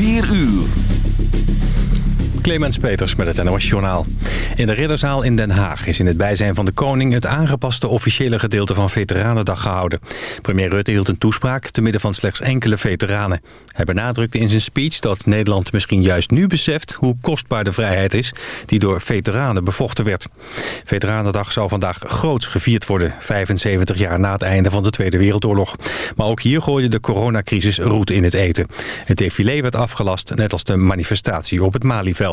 4 uur. Clemens Peters met het NOS Journaal. In de Ridderzaal in Den Haag is in het bijzijn van de koning... het aangepaste officiële gedeelte van Veteranendag gehouden. Premier Rutte hield een toespraak te midden van slechts enkele veteranen. Hij benadrukte in zijn speech dat Nederland misschien juist nu beseft... hoe kostbaar de vrijheid is die door veteranen bevochten werd. Veteranendag zou vandaag groots gevierd worden... 75 jaar na het einde van de Tweede Wereldoorlog. Maar ook hier gooide de coronacrisis roet in het eten. Het défilé werd afgelast, net als de manifestatie op het Malieveld.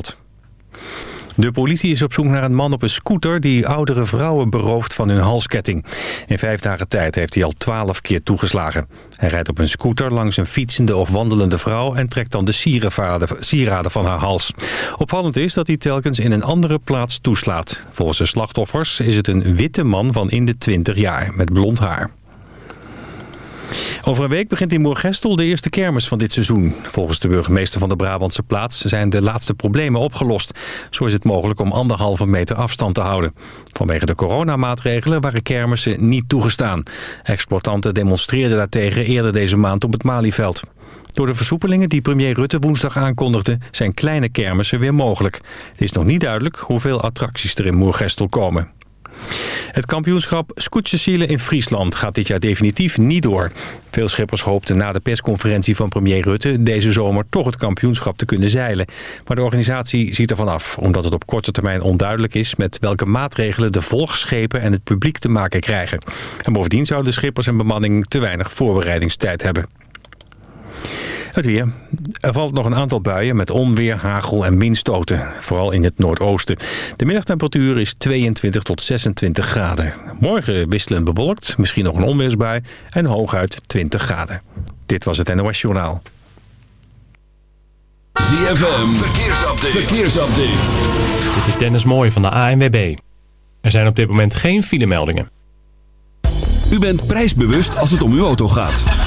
De politie is op zoek naar een man op een scooter... die oudere vrouwen berooft van hun halsketting. In vijf dagen tijd heeft hij al twaalf keer toegeslagen. Hij rijdt op een scooter langs een fietsende of wandelende vrouw... en trekt dan de sieraden van haar hals. Opvallend is dat hij telkens in een andere plaats toeslaat. Volgens de slachtoffers is het een witte man van in de 20 jaar met blond haar. Over een week begint in Moergestel de eerste kermis van dit seizoen. Volgens de burgemeester van de Brabantse plaats zijn de laatste problemen opgelost. Zo is het mogelijk om anderhalve meter afstand te houden. Vanwege de coronamaatregelen waren kermissen niet toegestaan. Exploitanten demonstreerden daartegen eerder deze maand op het Malieveld. Door de versoepelingen die premier Rutte woensdag aankondigde... zijn kleine kermissen weer mogelijk. Het is nog niet duidelijk hoeveel attracties er in Moergestel komen. Het kampioenschap Scootjesielen in Friesland gaat dit jaar definitief niet door. Veel schippers hoopten na de persconferentie van premier Rutte... deze zomer toch het kampioenschap te kunnen zeilen. Maar de organisatie ziet ervan af... omdat het op korte termijn onduidelijk is... met welke maatregelen de volgschepen en het publiek te maken krijgen. En bovendien zouden schippers en bemanning te weinig voorbereidingstijd hebben. Het weer. Er valt nog een aantal buien met onweer, hagel en windstoten. Vooral in het noordoosten. De middagtemperatuur is 22 tot 26 graden. Morgen wisselend bewolkt, misschien nog een onweersbui en hooguit 20 graden. Dit was het NOS Journaal. ZFM, verkeersupdate. verkeersupdate. Dit is Dennis Mooij van de ANWB. Er zijn op dit moment geen filemeldingen. U bent prijsbewust als het om uw auto gaat.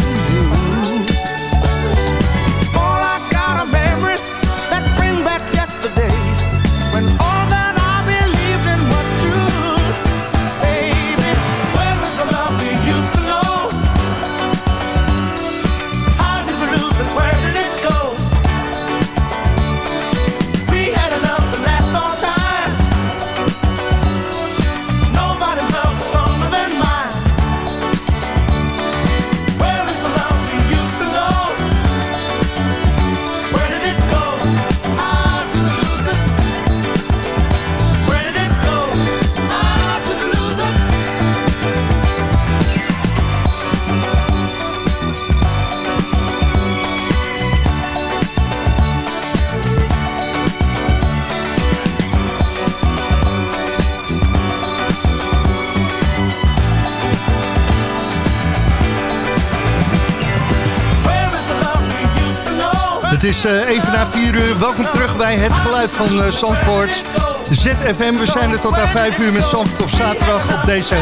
4 uur. Welkom terug bij het geluid van eh, Zandvoort. ZFM, we zijn er tot aan 5 uur met Zandvoort op zaterdag op deze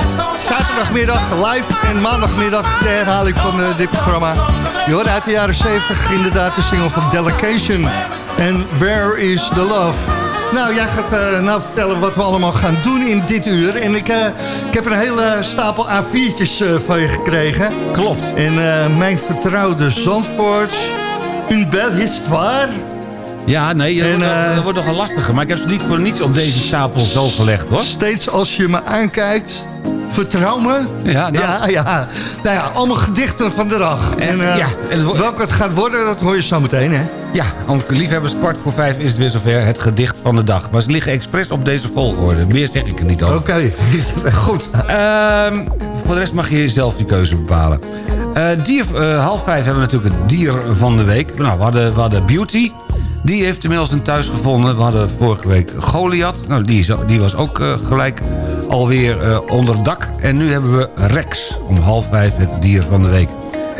zaterdagmiddag live en maandagmiddag de herhaling van eh, dit programma. Je uit de jaren 70 inderdaad de single van Delegation en Where is the Love. Nou, jij gaat eh, nou vertellen wat we allemaal gaan doen in dit uur. En ik, ik heb een hele stapel A4'tjes eh, van je gekregen. Klopt. En mijn vertrouwde Zandvoort, une belle histoire. Ja, nee, dat, En, wordt, eh, dat wordt nogal lastiger. Maar ik heb ze niet voor niets op deze stapel zo gelegd, hoor. Steeds als je me aankijkt, vertrouw me. Ja, nou. ja, ja. Nou ja, allemaal gedichten van de dag. En, eh, ja, en het welke het gaat worden, dat hoor je zo meteen, hè? Ja, om liefhebbers kwart voor vijf is het weer zover het gedicht van de dag. Maar ze liggen expres op deze volgorde. Meer zeg ik er niet over. Oké. Goed. Ehm, voor de rest mag je zelf die keuze bepalen. Eh, dier, half vijf hebben we natuurlijk het dier van de week. Nou, we hadden, we hadden Beauty. Die heeft inmiddels een thuis gevonden. We hadden vorige week Goliath. Nou, die, die was ook eh, gelijk alweer eh, onder dak. En nu hebben we Rex. Om half vijf het dier van de week.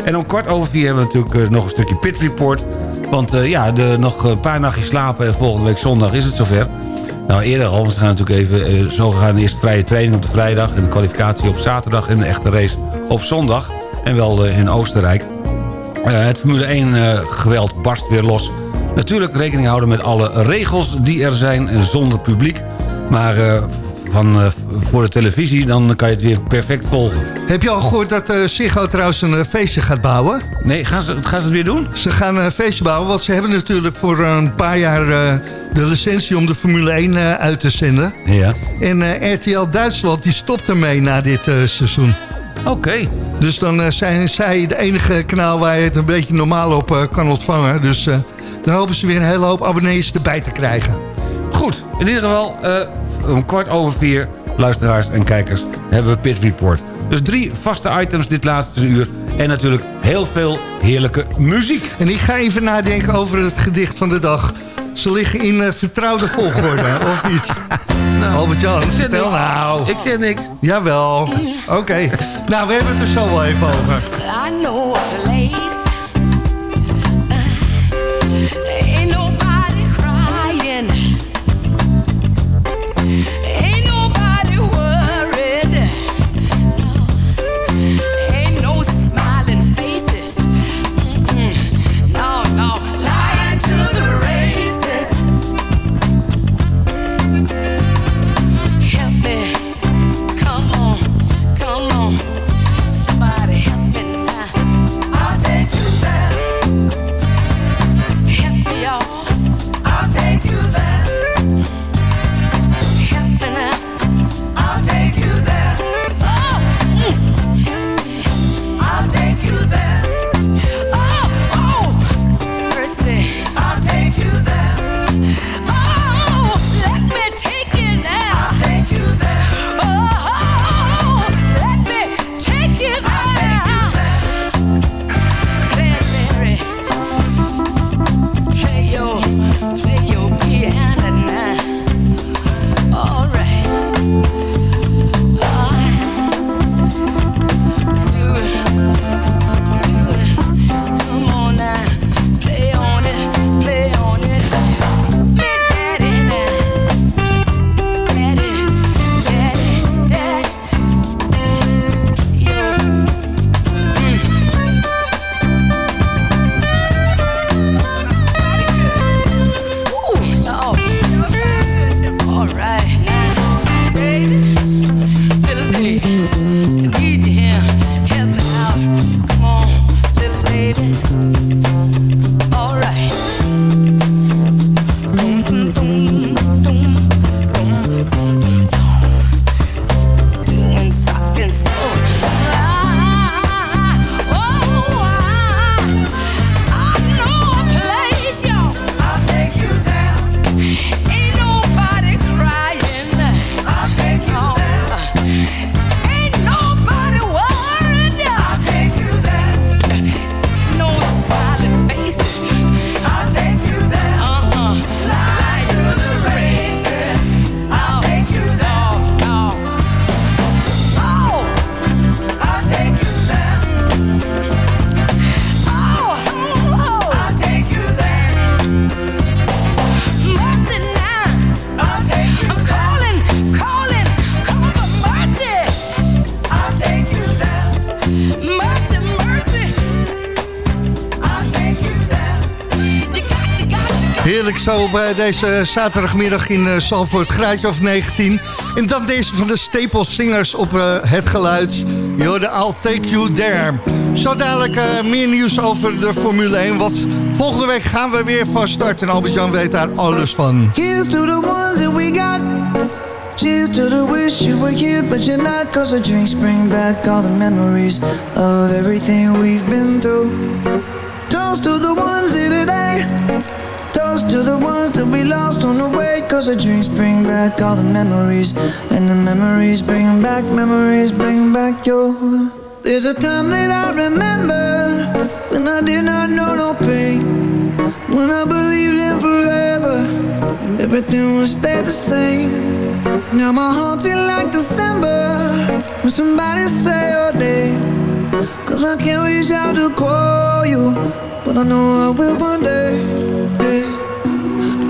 En om kwart over vier hebben we natuurlijk eh, nog een stukje Pit Report. Want ja, de, nog een paar nachtjes slapen en volgende week zondag is het zover. Nou, eerder al, ze gaan natuurlijk even zo gaan eerst vrije training op de vrijdag... en de kwalificatie op zaterdag en de echte race op zondag. En wel in Oostenrijk. Het Formule 1 eh, geweld barst weer los. Natuurlijk rekening houden met alle regels die er zijn eh, zonder publiek. Maar eh, van, eh, voor de televisie dan kan je het weer perfect volgen. Heb je al gehoord dat Ziggo trouwens een feestje gaat bouwen? Nee, gaan ze, gaan ze het weer doen? Ze gaan een feestje bouwen, want ze hebben natuurlijk voor een paar jaar de licentie om de Formule 1 eh, uit te zenden. Ja. En RTL Duitsland die stopt ermee na dit seizoen. Oké. Dus dan zijn zij de enige kanaal waar je het een beetje normaal op kan ontvangen. Dus dan hopen ze weer een hele hoop abonnees erbij te krijgen. Goed, in ieder geval eh, om kwart over vier, luisteraars en kijkers, hebben we Pit Report. Dus drie vaste items dit laatste uur. En natuurlijk heel veel heerlijke muziek. En ik ga even nadenken over het gedicht van de dag. Ze liggen in eh, vertrouwde volgorde, of niet? Albert-Jan, zeg vertel niks. nou. Ik zeg niks. Jawel. Oké. Nou, we hebben het er zo wel even over. I know deze zaterdagmiddag in uh, Zalvoort, graadje of 19. En dan deze van de Staples Singers op eh, het geluid. Jorde, I'll take you there. Zo dadelijk eh, meer nieuws over de Formule 1. Want volgende week gaan we weer van start. En Albert-Jan weet daar alles van. To the we got. Cheers to the but not. Cause back all the memories of everything we've been through. To the ones that we lost on the way. Cause the drinks bring back all the memories. And the memories bring back, memories bring back your. There's a time that I remember when I did not know no pain. When I believed in forever and everything would stay the same. Now my heart feel like December when somebody say your name. Cause I can't reach out to call you, but I know I will one day. yeah.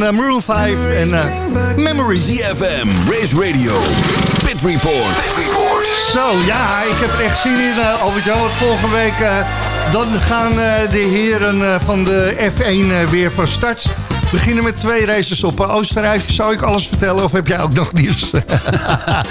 Van eh, Maroon 5 en eh, Memories. ZFM, Race Radio, Pit Report. Zo, ja, ik heb er echt zin in, uh, Albert-Jan. Want volgende week eh, dan gaan eh, de heren eh, van de F1 eh, weer van start. Beginnen met twee races op eh, Oostenrijk. Zou ik alles vertellen of heb jij ook nog nieuws?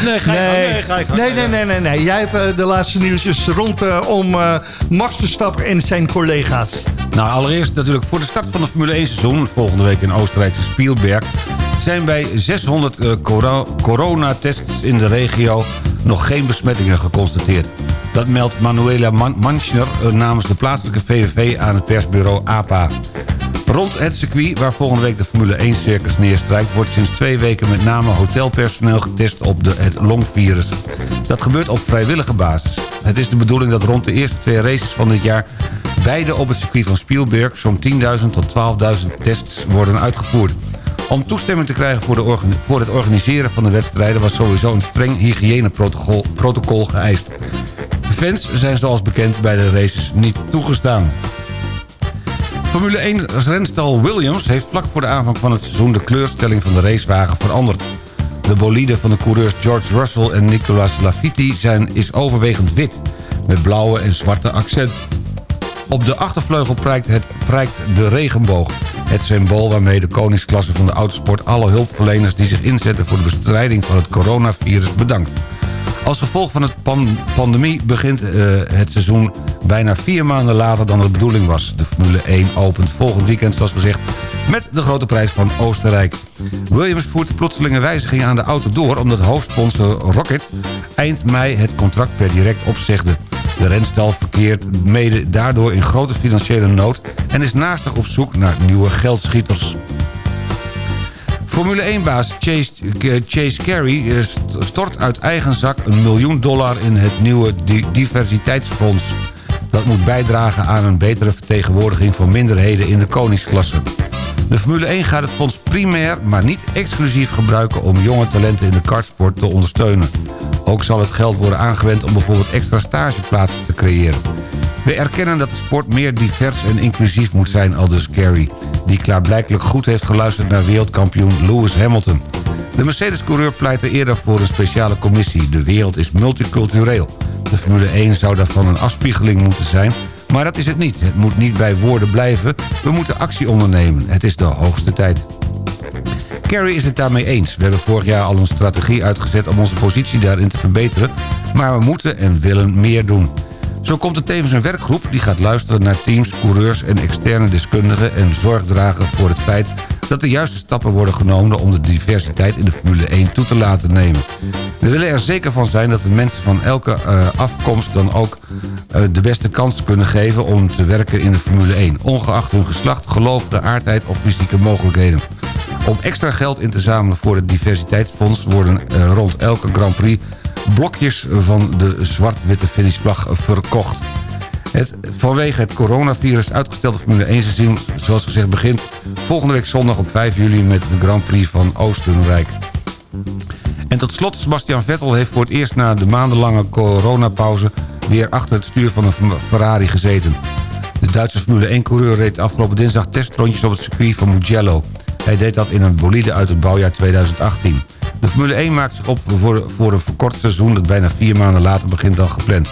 Nee, ga gang, nee, ga gang. nee, nee, nee, nee, nee. Jij hebt eh, de laatste nieuwsjes rondom uh, Max Verstappen en zijn collega's. Nou, allereerst natuurlijk voor de start van het Formule 1 seizoen... volgende week in Oostenrijkse Spielberg... zijn bij 600 eh, coro- coronatests in de regio nog geen besmettingen geconstateerd. Dat meldt Manuela Man Manchner eh, namens de plaatselijke VVV aan het persbureau APA. Rond het circuit, waar volgende week de Formule 1-circus neerstrijkt... wordt sinds twee weken met name hotelpersoneel getest op de, het longvirus. Dat gebeurt op vrijwillige basis. Het is de bedoeling dat rond de eerste twee races van dit jaar... beide op het circuit van Spielberg zo'n 10.000 tot 12.000 tests worden uitgevoerd. Om toestemming te krijgen voor, de voor het organiseren van de wedstrijden... was sowieso een streng hygiëneprotocol protocol geëist. Fans zijn zoals bekend bij de races niet toegestaan. Formule 1 renstal Williams heeft vlak voor de aanvang van het seizoen... de kleurstelling van de racewagen veranderd. De bolide van de coureurs George Russell en Nicolas Lafitti zijn, is overwegend wit... met blauwe en zwarte accent. Op de achtervleugel prijkt, het, prijkt de regenboog. Het symbool waarmee de koningsklasse van de autosport... alle hulpverleners die zich inzetten voor de bestrijding van het coronavirus bedankt. Als gevolg van pan- pandemie begint eh, het seizoen bijna vier maanden later dan de bedoeling was. De Formule 1 opent volgend weekend, zoals gezegd, met de grote prijs van Oostenrijk. Williams voert de plotselinge wijziging aan de auto door... omdat hoofdsponsor Rocket eind mei het contract per direct opzegde. De renstal verkeert mede daardoor in grote financiële nood... en is naastig op zoek naar nieuwe geldschieters. Formule 1-baas Chase, eh, Chase Carey eh, st- stort uit eigen zak een miljoen dollar in het nieuwe di- diversiteitsfonds. Dat moet bijdragen aan een betere vertegenwoordiging van minderheden in de koningsklasse. De Formule 1 gaat het fonds primair, maar niet exclusief gebruiken om jonge talenten in de kartsport te ondersteunen. Ook zal het geld worden aangewend om bijvoorbeeld extra stageplaatsen te creëren. We erkennen dat de sport meer divers en inclusief moet zijn, aldus Carey... die klaarblijkelijk goed heeft geluisterd naar wereldkampioen Lewis Hamilton. De Mercedes-coureur pleitte eerder voor een speciale commissie. De wereld is multicultureel. De Formule 1 zou daarvan een afspiegeling moeten zijn... maar dat is het niet. Het moet niet bij woorden blijven. We moeten actie ondernemen. Het is de hoogste tijd. Kerry is het daarmee eens. We hebben vorig jaar al een strategie uitgezet om onze positie daarin te verbeteren... maar we moeten en willen meer doen. Zo komt er tevens een werkgroep die gaat luisteren naar teams, coureurs en externe deskundigen... en zorg dragen voor het feit dat de juiste stappen worden genomen... om de diversiteit in de Formule 1 toe te laten nemen. We willen er zeker van zijn dat we mensen van elke eh, afkomst dan ook eh, de beste kans kunnen geven... om te werken in de Formule 1, ongeacht hun geslacht, geloof, de aardheid of fysieke mogelijkheden. Om extra geld in te zamelen voor het diversiteitsfonds... worden eh, rond elke Grand Prix blokjes van de zwart-witte finishvlag verkocht. Het vanwege het coronavirus uitgestelde Formule 1 seizoen... zoals gezegd begint volgende week zondag op 5 juli... met de Grand Prix van Oostenrijk. En tot slot, Sebastian Vettel heeft voor het eerst na de maandenlange coronapauze... weer achter het stuur van een Ferrari gezeten. De Duitse Formule 1-coureur reed afgelopen dinsdag testrondjes op het circuit van Mugello. Hij deed dat in een bolide uit het bouwjaar 2018. De Formule 1 maakt zich op voor, voor een verkort seizoen... dat bijna vier maanden later begint dan gepland.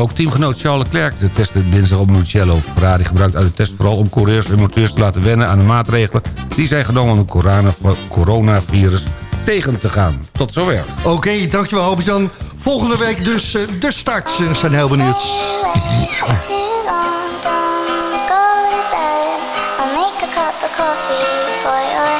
Ook teamgenoot Charles Leclerc testte dinsdag op Mugello. Ferrari gebruikt uit de test vooral om coureurs en monteurs te laten wennen... aan de maatregelen die zijn genomen om het corona- coronavirus tegen te gaan. Tot zover. Oké, dankjewel Albert-Jan. Volgende week dus eh, de start. We zijn heel benieuwd. I'll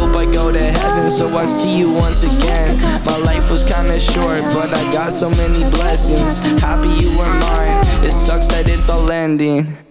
I go to heaven, so I see you once again. My life was kinda short, but I got so many blessings. Happy you were mine, it sucks that it's all ending.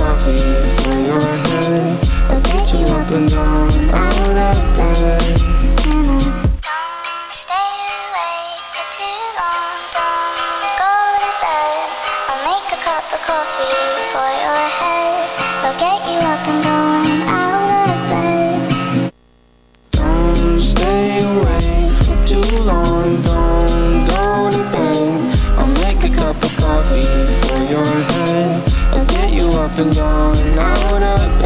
coffee for your head. I pick you up and down, out of bed. been gone. I wanna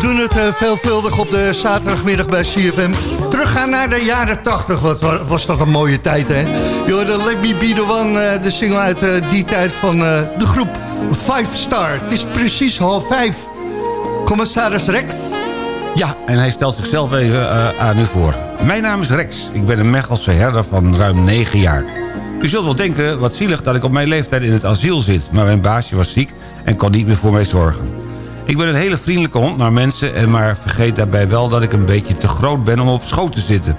doen het eh, veelvuldig op de zaterdagmiddag bij CFM. Teruggaan naar de jaren 80. Wat wa- was dat een mooie tijd, hè? Je hoorde Let Me Be The One, eh, de single uit eh, die tijd van de groep Five Star. Het is precies half vijf. Commissaris Rex. Ja, en hij stelt zichzelf even aan u voor. Mijn naam is Rex. Ik ben een Mechelse herder van ruim 9 jaar. U zult wel denken, wat zielig dat ik op mijn leeftijd in het asiel zit... maar mijn baasje was ziek en kon niet meer voor mij zorgen. Ik ben een hele vriendelijke hond naar mensen... en maar vergeet daarbij wel dat ik een beetje te groot ben om op schoot te zitten.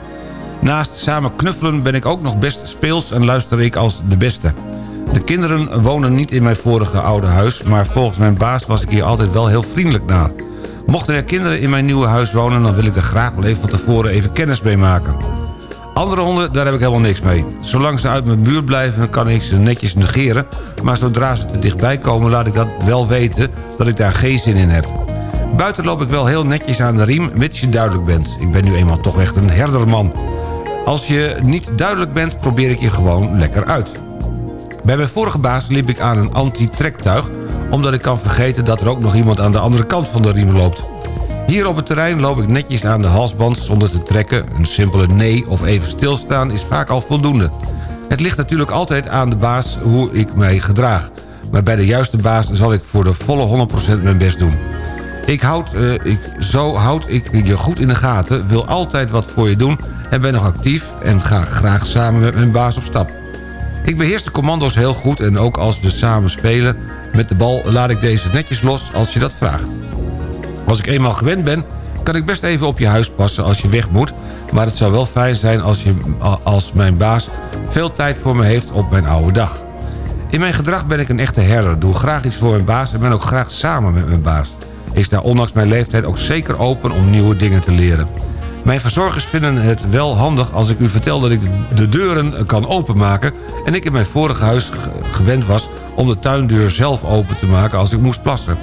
Naast samen knuffelen ben ik ook nog best speels en luister ik als de beste. De kinderen wonen niet in mijn vorige oude huis... maar volgens mijn baas was ik hier altijd wel heel vriendelijk naar. Mochten er kinderen in mijn nieuwe huis wonen... dan wil ik er graag wel even van tevoren even kennis mee maken. Andere honden, daar heb ik helemaal niks mee. Zolang ze uit mijn buurt blijven, kan ik ze netjes negeren... maar zodra ze te dichtbij komen, laat ik dat wel weten... dat ik daar geen zin in heb. Buiten loop ik wel heel netjes aan de riem, mits je duidelijk bent. Ik ben nu eenmaal toch echt een herderman. Als je niet duidelijk bent, probeer ik je gewoon lekker uit. Bij mijn vorige baas liep ik aan een anti-trektuig... omdat ik kan vergeten dat er ook nog iemand aan de andere kant van de riem loopt. Hier op het terrein loop ik netjes aan de halsband zonder te trekken. Een simpele nee of even stilstaan is vaak al voldoende. Het ligt natuurlijk altijd aan de baas hoe ik mij gedraag. Maar bij de juiste baas zal ik voor de volle 100% mijn best doen. Ik houd, eh, ik, zo houd ik je goed in de gaten, wil altijd wat voor je doen... en ben nog actief en ga graag samen met mijn baas op stap. Ik beheers de commando's heel goed en ook als we samen spelen met de bal... laat ik deze netjes los als je dat vraagt. Als ik eenmaal gewend ben, kan ik best even op je huis passen als je weg moet... maar het zou wel fijn zijn als, je, als mijn baas veel tijd voor me heeft op mijn oude dag. In mijn gedrag ben ik een echte herder, doe graag iets voor mijn baas... en ben ook graag samen met mijn baas. Ik sta ondanks mijn leeftijd ook zeker open om nieuwe dingen te leren. Mijn verzorgers vinden het wel handig als ik u vertel dat ik de deuren kan openmaken... en ik in mijn vorige huis ge- gewend was om de tuindeur zelf open te maken als ik moest plassen.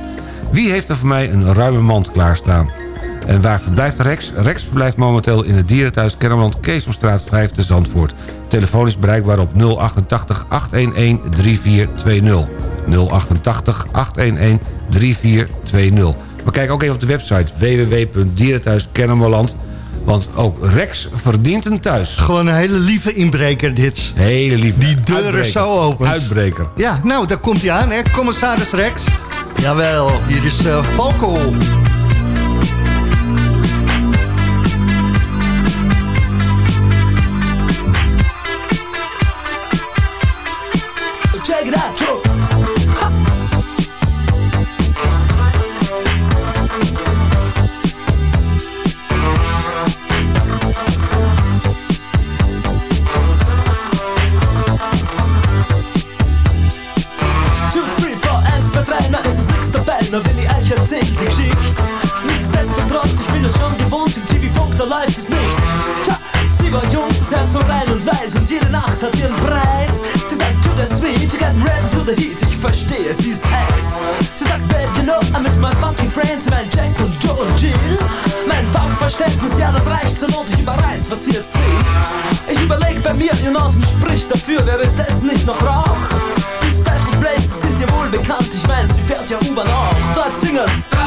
Wie heeft er voor mij een ruime mand klaarstaan? En waar verblijft Rex? Rex verblijft momenteel in het dierenthuis Kennemerland Keesomstraat 5 te Zandvoort. Telefoon is bereikbaar op 088 811 3420. 088 811 3420. Maar kijk ook even op de website www.dierenthuiskennemerland. Want ook Rex verdient een thuis. Gewoon een hele lieve inbreker dit. Hele lief. Die deur is Uitbreker. zo open. Uitbreker. Ja, nou, daar komt hij aan, hè. Commissaris Rex. Jawel, hier is uh. Da läuft es nicht. Tja, sie war jung, das Herz so rein und weiß und jede Nacht hat ihren Preis. Sie sagt, to the sweet, you got ready to the heat, ich verstehe, sie ist heiß. Sie sagt, babe, you know, I miss my funky friends, mein Jack und Joe und Jill. Mein Funkverständnis, ja, das reicht zur Not, ich überreiß, was sie jetzt will. Ich überleg bei mir, ihr Nasen spricht dafür, wäre das nicht noch Rauch? Die Special Places sind dir wohl bekannt, ich mein, sie fährt ja U-Bahn auch. Dort singen's.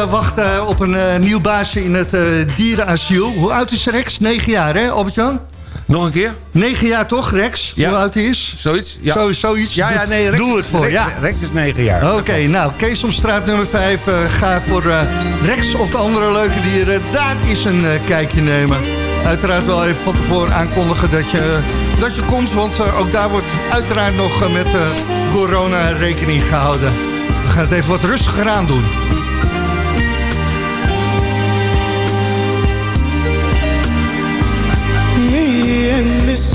Eh, wacht eh, op een eh, nieuw baasje in het eh, dierenasiel. Hoe oud is Rex? 9 jaar, hè, Albert-Jan? Nog een keer? Negen jaar toch, Rex? Ja. Hoe oud hij is? Zoiets? Ja. Zo, zoiets. Ja, ja, nee, Rex, Doe het voor, Rex, ja. Rex is 9 jaar. Oké, nou, Keesomstraat nummer 5. ga voor Rex of de andere leuke dieren. Daar is een kijkje nemen. Uiteraard wel even van tevoren aankondigen dat je, dat je komt. Want ook daar wordt uiteraard nog met corona rekening gehouden. We gaan het even wat rustiger aan doen.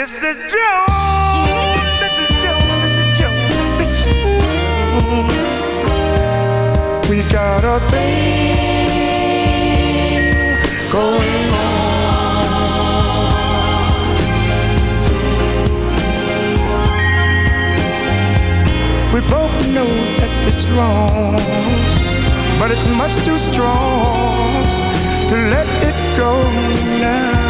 Mrs. Jones, Mrs. Jones, Mrs. Jones. Jones. We got a thing going on. We both know that it's wrong, but it's much too strong to let it go now.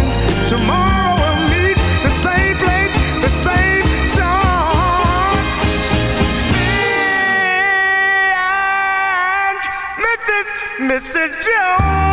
Mrs. Jones,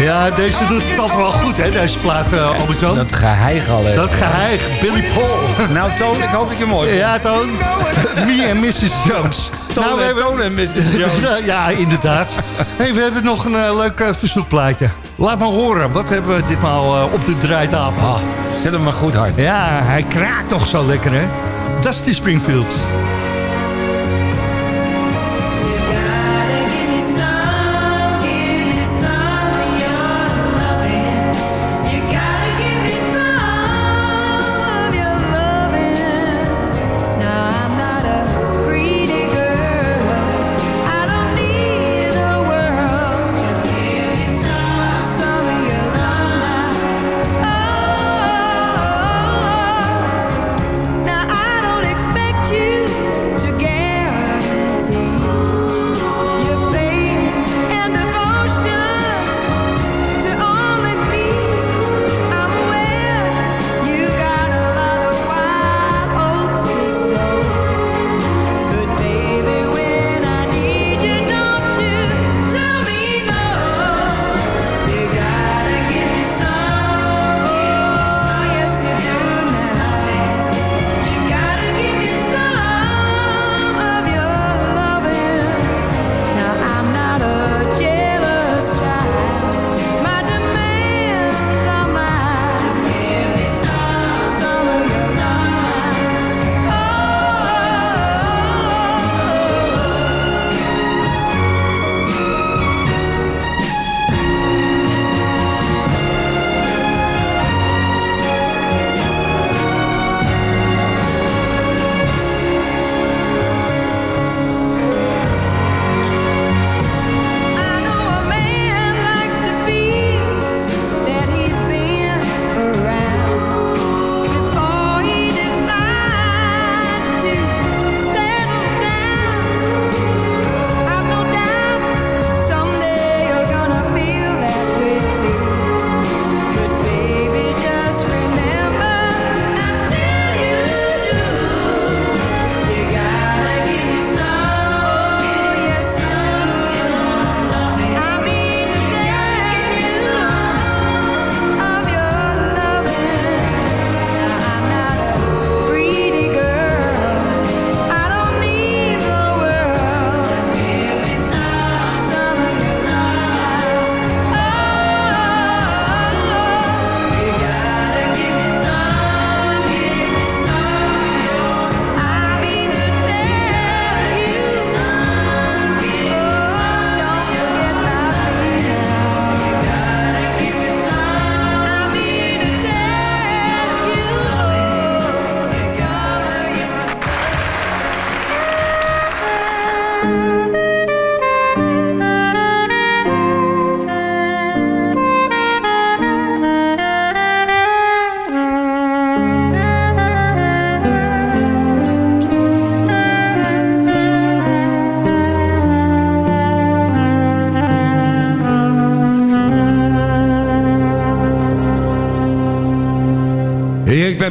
Ja, deze doet het altijd wel goed, hè, deze plaat, uh, Albert-Jan. Dat geheig al. hè. Dat geheig, Billy Paul. Nou, Toon, ik hoop dat je mooi vindt. Ja, Toon. Me en Mrs. Jones. Nou, Toon en Toon en Mrs. Jones. ja, inderdaad. Hey, we hebben nog een eh, leuk uh, verzoekplaatje. Laat maar horen, wat hebben we ditmaal op de draaitafel? Ah, zet hem maar goed hard. Ja, hij kraakt nog zo lekker, hè? Dusty Springfield.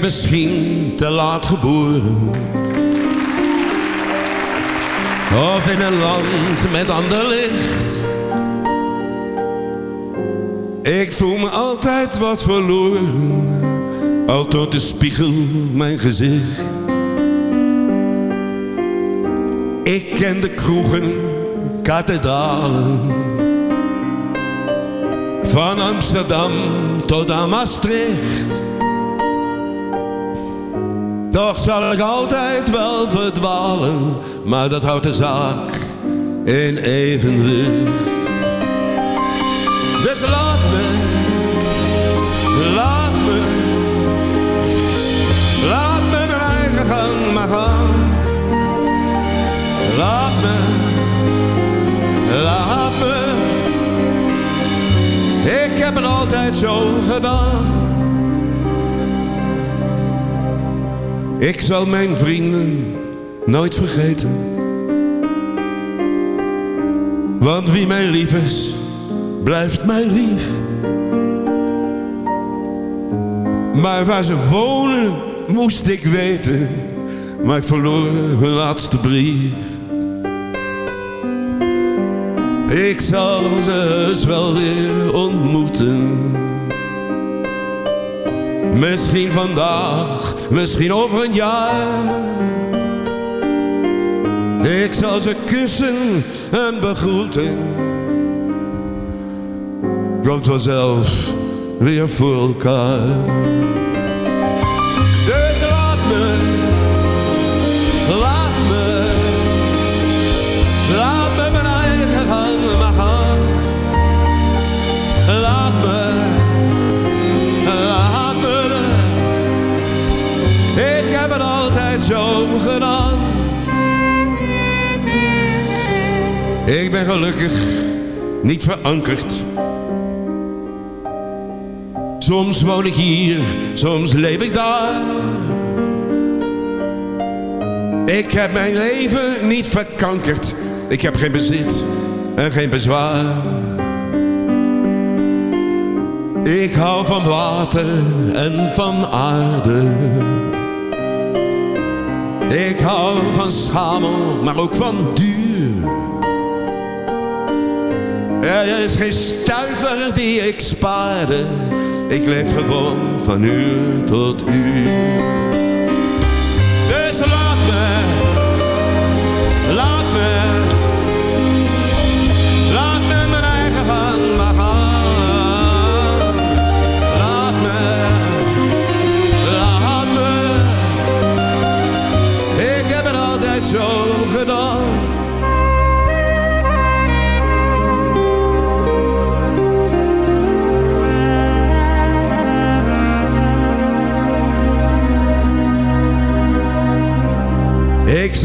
Misschien te laat geboren. Of in een land met ander licht. Ik voel me altijd wat verloren. Al tot de spiegel mijn gezicht. Ik ken de kroegen, kathedralen. Van Amsterdam tot aan Maastricht. Toch zal ik altijd wel verdwalen, maar dat houdt de zaak in evenwicht. Dus laat me, laat me, laat me mijn eigen gang maar gaan. Laat me, laat me, ik heb het altijd zo gedaan. Ik zal mijn vrienden nooit vergeten. Want wie mij lief is, blijft mij lief. Maar waar ze wonen, moest ik weten. Maar ik verloor hun laatste brief. Ik zal ze heus wel weer ontmoeten. Misschien vandaag, misschien over een jaar. Ik zal ze kussen en begroeten. Komt vanzelf weer voor elkaar. Ik ben gelukkig niet verankerd. Soms woon ik hier, soms leef ik daar. Ik heb mijn leven niet verkankerd. Ik heb geen bezit en geen bezwaar. Ik hou van water en van aarde. Ik hou van schamel, maar ook van duur. Er is geen stuiver die ik spaarde. Ik leef gewoon van uur tot uur.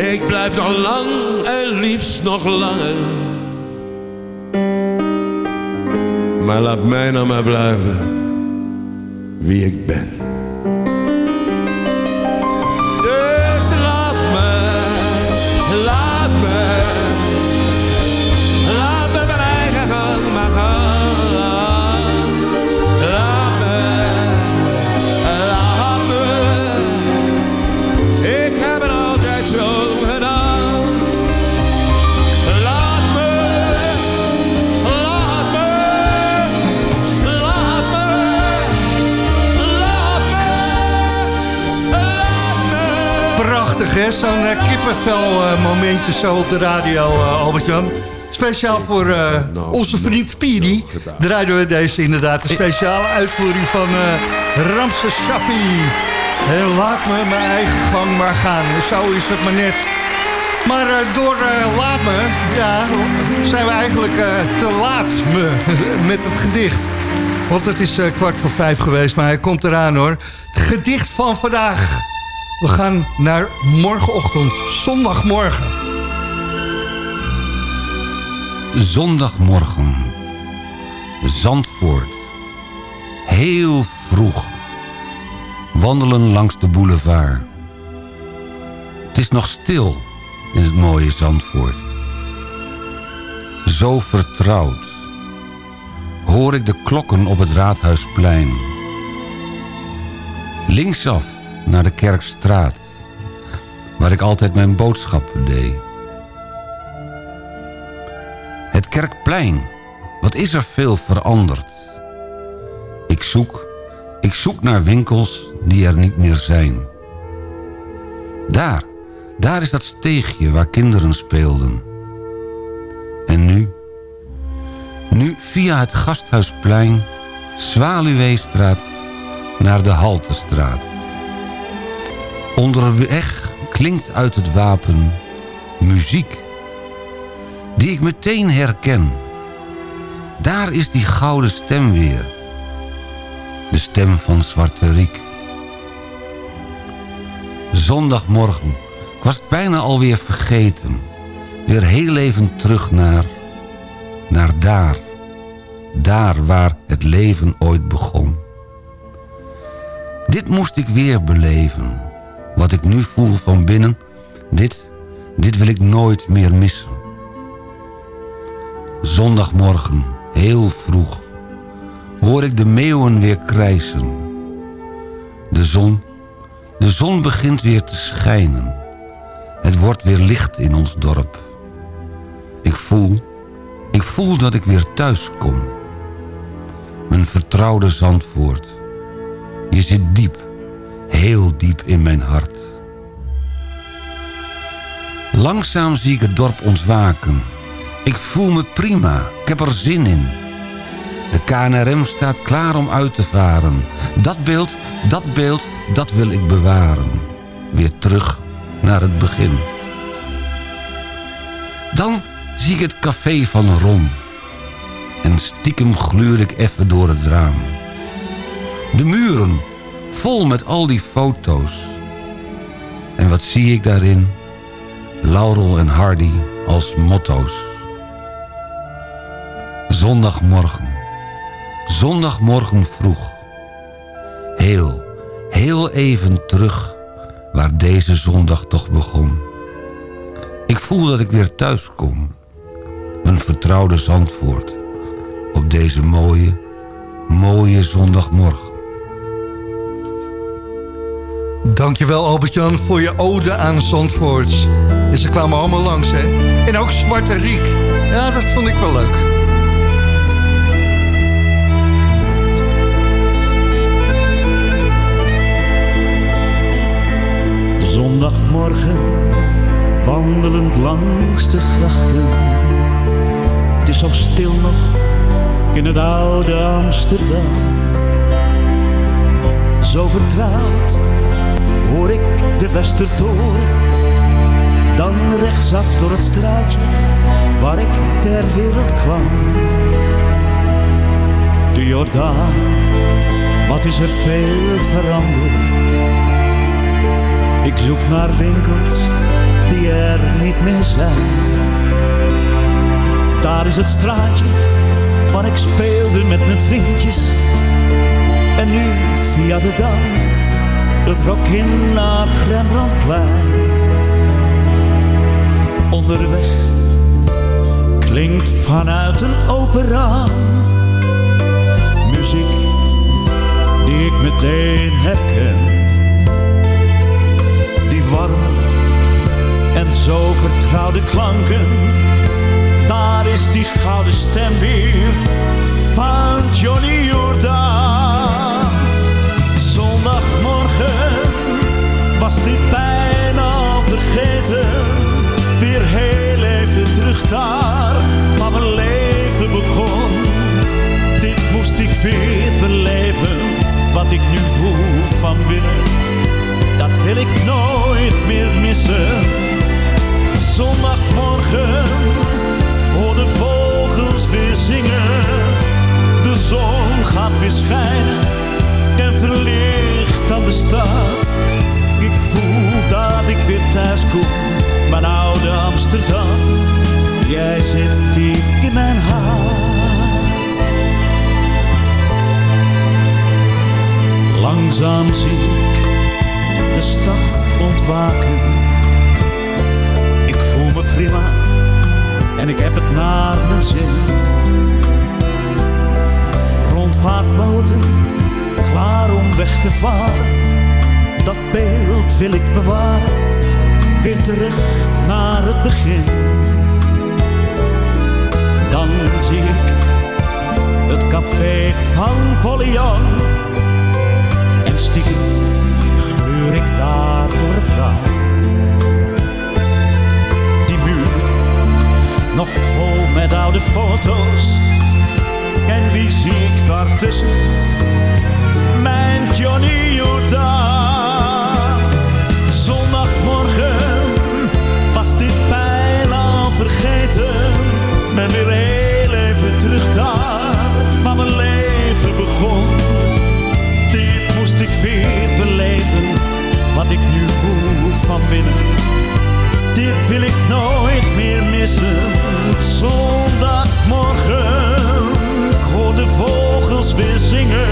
Ik blijf nog lang en liefst nog langer. Maar laat mij nou maar blijven wie ik ben. Hè, zo'n uh, kippenvel eh, momentje zo op de radio, eh, Albert-Jan. Speciaal voor onze vriend Piri draaiden we deze inderdaad. Een speciale uitvoering van eh Ramses Shaffi. En laat me mijn eigen gang maar gaan. Zo is het maar net. Maar door me, ja, zijn we eigenlijk te laat me, met het gedicht. Want het is kwart voor vijf geweest, maar hij komt eraan hoor. Het gedicht van vandaag. We gaan naar morgenochtend, zondagmorgen. Zondagmorgen. Zandvoort. Heel vroeg. Wandelen langs de boulevard. Het is nog stil in het mooie Zandvoort. Zo vertrouwd. Hoor ik de klokken op het Raadhuisplein. Linksaf naar de Kerkstraat. Waar ik altijd mijn boodschappen deed. Het Kerkplein. Wat is er veel veranderd? Ik zoek, ik zoek naar winkels die er niet meer zijn. Daar, daar is dat steegje waar kinderen speelden. En nu? Nu via het Gasthuisplein, Zwaluweestraat naar de Haltestraat. Onderweg klinkt uit het wapen muziek die ik meteen herken. Daar is die gouden stem weer. De stem van Zwarte Riek. Zondagmorgen. Ik was het bijna alweer vergeten. Weer heel even terug naar... Naar daar. Daar waar het leven ooit begon. Dit moest ik weer beleven. Wat ik nu voel van binnen. Dit, dit wil ik nooit meer missen. Zondagmorgen, heel vroeg, hoor ik de meeuwen weer krijsen. De zon, de zon begint weer te schijnen. Het wordt weer licht in ons dorp. Ik voel, ik voel dat ik weer thuis kom. Mijn vertrouwde Zandvoort. Je zit diep, heel diep in mijn hart. Langzaam zie ik het dorp ontwaken. Ik voel me prima, ik heb er zin in. De KNRM staat klaar om uit te varen. Dat beeld, dat beeld, dat wil ik bewaren. Weer terug naar het begin. Dan zie ik het café van Ron. En stiekem gluur ik even door het raam. De muren, vol met al die foto's. En wat zie ik daarin? Laurel en Hardy als motto's. Zondagmorgen. Zondagmorgen vroeg. Heel, heel even terug waar deze zondag toch begon. Ik voel dat ik weer thuis kom. Mijn vertrouwde Zandvoort. Op deze mooie, mooie zondagmorgen. Dankjewel Albert-Jan voor je ode aan Zandvoort. En ze kwamen allemaal langs, hè? En ook Zwarte Riek. Ja, dat vond ik wel leuk. Zondagmorgen, wandelend langs de grachten. Het is zo stil nog in het oude Amsterdam. Zo vertrouwd hoor ik de Westertoren. Dan rechtsaf door het straatje waar ik ter wereld kwam. De Jordaan, wat is er veel veranderd. Ik zoek naar winkels die er niet meer zijn. Daar is het straatje waar ik speelde met mijn vriendjes. En nu via de dam, het in naar het Rembrandtplein. Onderweg klinkt vanuit een open raam muziek die ik meteen herken. Die warme en zo vertrouwde klanken, daar is die gouden stem weer van Johnny Jordaan. Daar waar mijn leven begon. Dit moest ik weer beleven, wat ik nu voel van binnen. Dat wil ik nooit meer missen. Zondagmorgen hoor de vogels weer zingen. De zon gaat weer schijnen en verlicht aan de stad. Ik voel dat ik weer thuis kom, mijn oude Amsterdam. Jij zit diep in mijn hart. Langzaam zie ik de stad ontwaken. Ik voel me prima en ik heb het naar mijn zin. Rondvaartboten, klaar om weg te varen. Dat beeld wil ik bewaren, weer terug naar het begin. Dan zie ik het café van Pollyan. En stiekem gluur ik daar door het raam. Die muur, nog vol met oude foto's. En wie zie ik daartussen? Mijn Johnny Jordaan. Zondagmorgen was dit bijna vergeten. Ben weer heel even terug daar waar mijn leven begon. Dit moest ik weer beleven, wat ik nu voel van binnen. Dit wil ik nooit meer missen. Zondagmorgen, ik hoor de vogels weer zingen.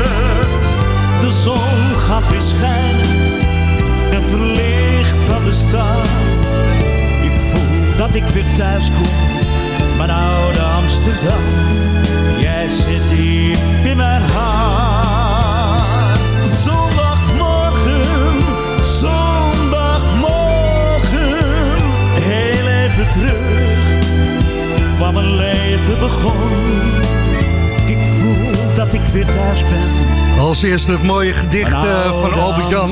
De zon gaat weer schijnen en verlicht aan de stad. Ik voel dat ik weer thuis kom, oude Amsterdam. Jij zit diep in mijn hart. Zondagmorgen, zondagmorgen, heel even terug, waar mijn leven begon. Ik voel dat ik weer thuis ben. Als eerste het mooie gedicht eh, van Albert-Jan.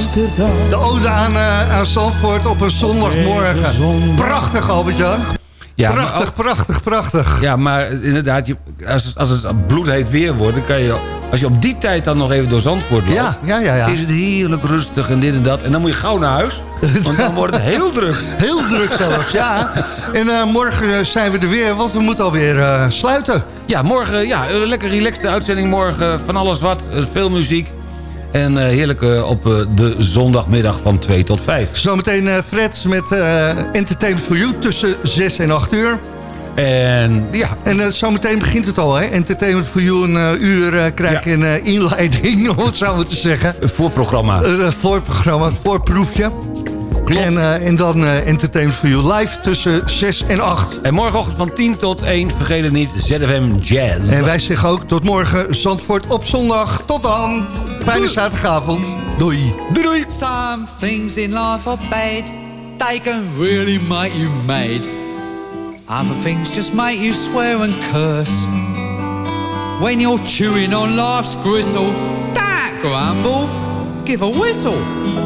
De ode aan, eh, aan Zandvoort op een zondagmorgen. Prachtig, Albert-Jan. Ja, prachtig, ook- prachtig, prachtig. Ja, maar inderdaad, je, als, als het bloedheet weer wordt... dan kan je, als je op die tijd dan nog even door Zandvoort loopt... Ja, ja, ja, ja. is het heerlijk rustig en dit en dat. En dan moet je gauw naar huis, want dan wordt het heel druk. Heel druk zelfs, ja. En eh, morgen zijn we er weer, want we moeten alweer eh, sluiten. Ja, morgen, ja, een lekker relaxte uitzending morgen. Van alles wat, eh, veel muziek. En eh, heerlijk eh, op eh, de zondagmiddag van 2 tot 5. Zometeen eh, Fred met Entertainment for You tussen 6 en 8 uur. En ja. En eh, zometeen begint het al, hè? Entertainment for You, een uur krijg je een inleiding, om het zo maar te zeggen. Een voorprogramma. Een voorprogramma, een voorproefje. En, eh, en dan eh, Entertainment for You live tussen 6 en 8. En morgenochtend van 10 tot 1, vergeet het niet, ZFM Jazz. En wij zeggen ook tot morgen Zandvoort op zondag. Tot dan. Fijne zaterdagavond. Doei. Doei doei. Some things in life are bad. They can really make you mad. Other things just make you swear and curse. When you're chewing on life's gristle, don't grumble, give a whistle.